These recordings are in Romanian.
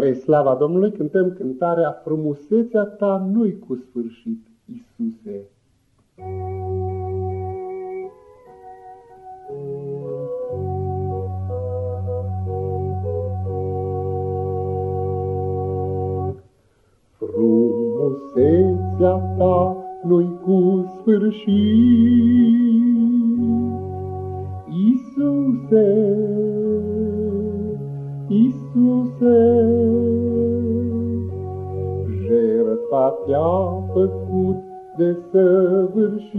Spre slava Domnului cântăm cântarea Frumusețea ta nu-i cu sfârșit, Iisuse. Frumusețea ta nu-i cu sfârșit, Iisuse. Jertfa te-a făcut de săvârșit.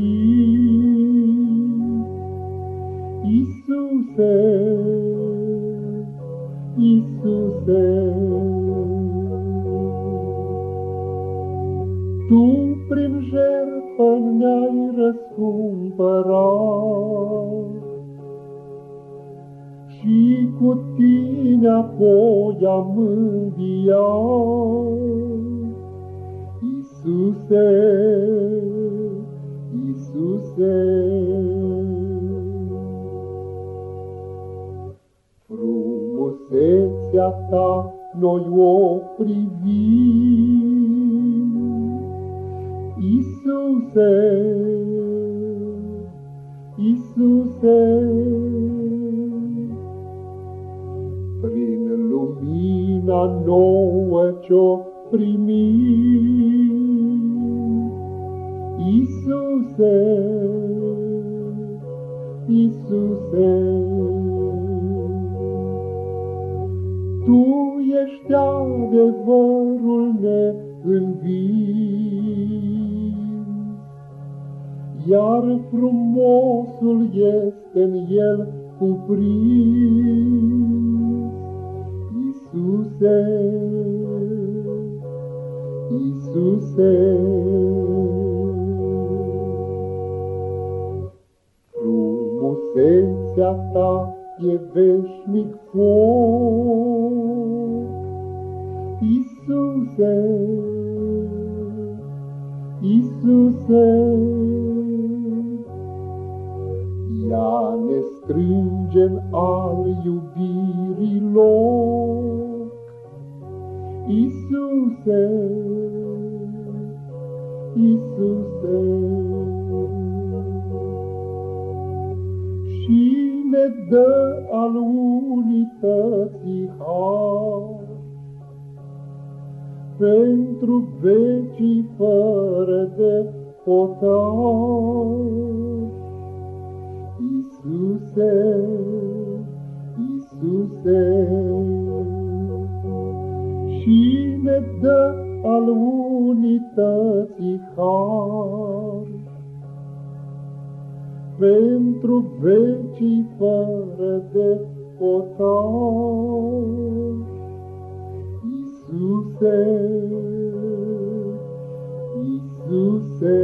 Iisuse, Iisuse, Tu prin jertfă ne-ai răscumpărat, și cu tine apoi am înviat. Iisuse, Iisuse, frumusețea ta noi o privim. Iisuse, Iisuse, lumina nouă ce-o primim. Iisuse, Iisuse, Tu ești adevărul neînvins, iar frumosul este în el cuprins. Iisuse, Iisuse. Frumusețea ta e veșnic foc, Iisuse, Iisuse. Ea ne strânge al iubirii lor, Iisuse, Iisuse. Ne dă al unității har, pentru vecii fără de potar. Iisuse, Iisuse, și ne dă al unității har pentru vecii fără de potar. Iisuse, Iisuse,